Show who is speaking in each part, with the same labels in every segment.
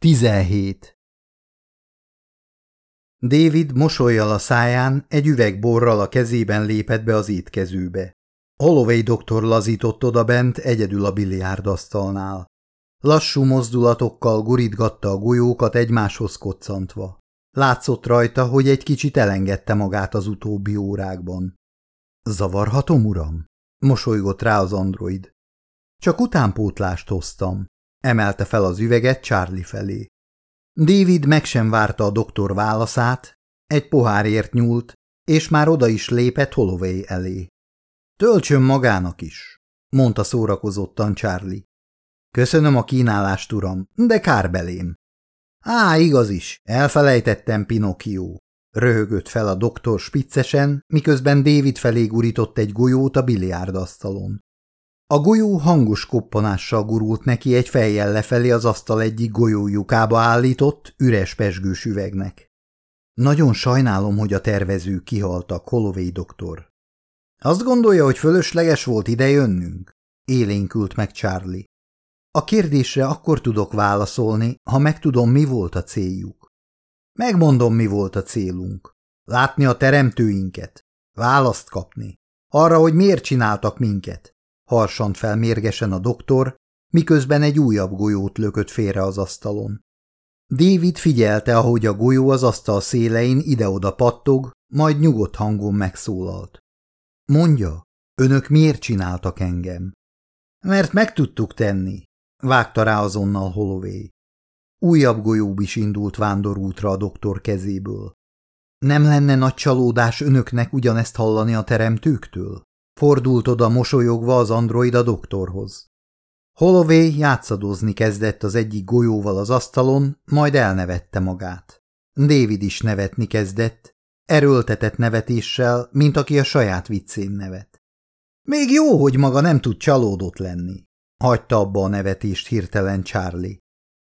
Speaker 1: 17. David mosolyjal a száján, egy üveg borral a kezében lépett be az étkezőbe. Holloway doktor lazított oda bent egyedül a biliárdasztalnál. Lassú mozdulatokkal gurítgatta a golyókat egymáshoz koccantva. Látszott rajta, hogy egy kicsit elengedte magát az utóbbi órákban. Zavarhatom, uram? Mosolygott rá az android. Csak utánpótlást hoztam. Emelte fel az üveget Charlie felé. David meg sem várta a doktor válaszát, egy pohárért nyúlt, és már oda is lépett Holloway elé. Töltsön magának is, mondta szórakozottan Charlie. Köszönöm a kínálást, uram, de kár belém. Á, igaz is, elfelejtettem Pinocchio. Röhögött fel a doktor spiccesen, miközben David felé gurított egy golyót a biliárdasztalon. A golyó hangos koppanással gurult neki egy fejjel lefelé az asztal egyik golyójukába állított, üres pesgős üvegnek. Nagyon sajnálom, hogy a tervezők kihaltak, Holloway doktor. Azt gondolja, hogy fölösleges volt ide jönnünk? Élénkült meg Charlie. A kérdésre akkor tudok válaszolni, ha megtudom, mi volt a céljuk. Megmondom, mi volt a célunk. Látni a teremtőinket. Választ kapni. Arra, hogy miért csináltak minket harsant fel mérgesen a doktor, miközben egy újabb golyót lökött félre az asztalon. David figyelte, ahogy a golyó az asztal szélein ide-oda pattog, majd nyugodt hangon megszólalt. Mondja, önök miért csináltak engem? Mert meg tudtuk tenni, vágta rá azonnal Holloway. Újabb golyó is indult vándorútra a doktor kezéből. Nem lenne nagy csalódás önöknek ugyanezt hallani a teremtőktől? Fordult oda mosolyogva az android a doktorhoz. Holloway játszadozni kezdett az egyik golyóval az asztalon, majd elnevette magát. David is nevetni kezdett, erőltetett nevetéssel, mint aki a saját viccén nevet. Még jó, hogy maga nem tud csalódott lenni, hagyta abba a nevetést hirtelen Charlie.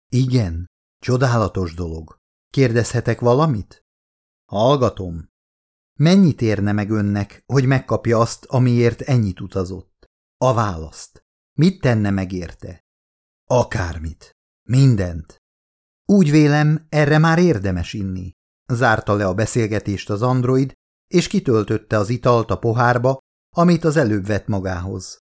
Speaker 1: Igen, csodálatos dolog. Kérdezhetek valamit? Hallgatom. Mennyit érne meg önnek, hogy megkapja azt, amiért ennyit utazott? A választ. Mit tenne meg érte? Akármit. Mindent. Úgy vélem, erre már érdemes inni. Zárta le a beszélgetést az android, és kitöltötte az italt a pohárba, amit az előbb vett magához.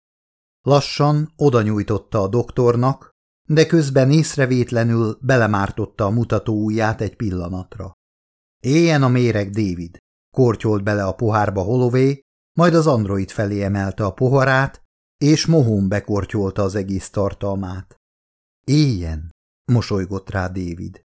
Speaker 1: Lassan oda nyújtotta a doktornak, de közben észrevétlenül belemártotta a mutató ujját egy pillanatra. Éljen a méreg, David! Kortyolt bele a pohárba Holloway, majd az android felé emelte a poharát, és mohón bekortyolta az egész tartalmát. Éljen, mosolygott rá David.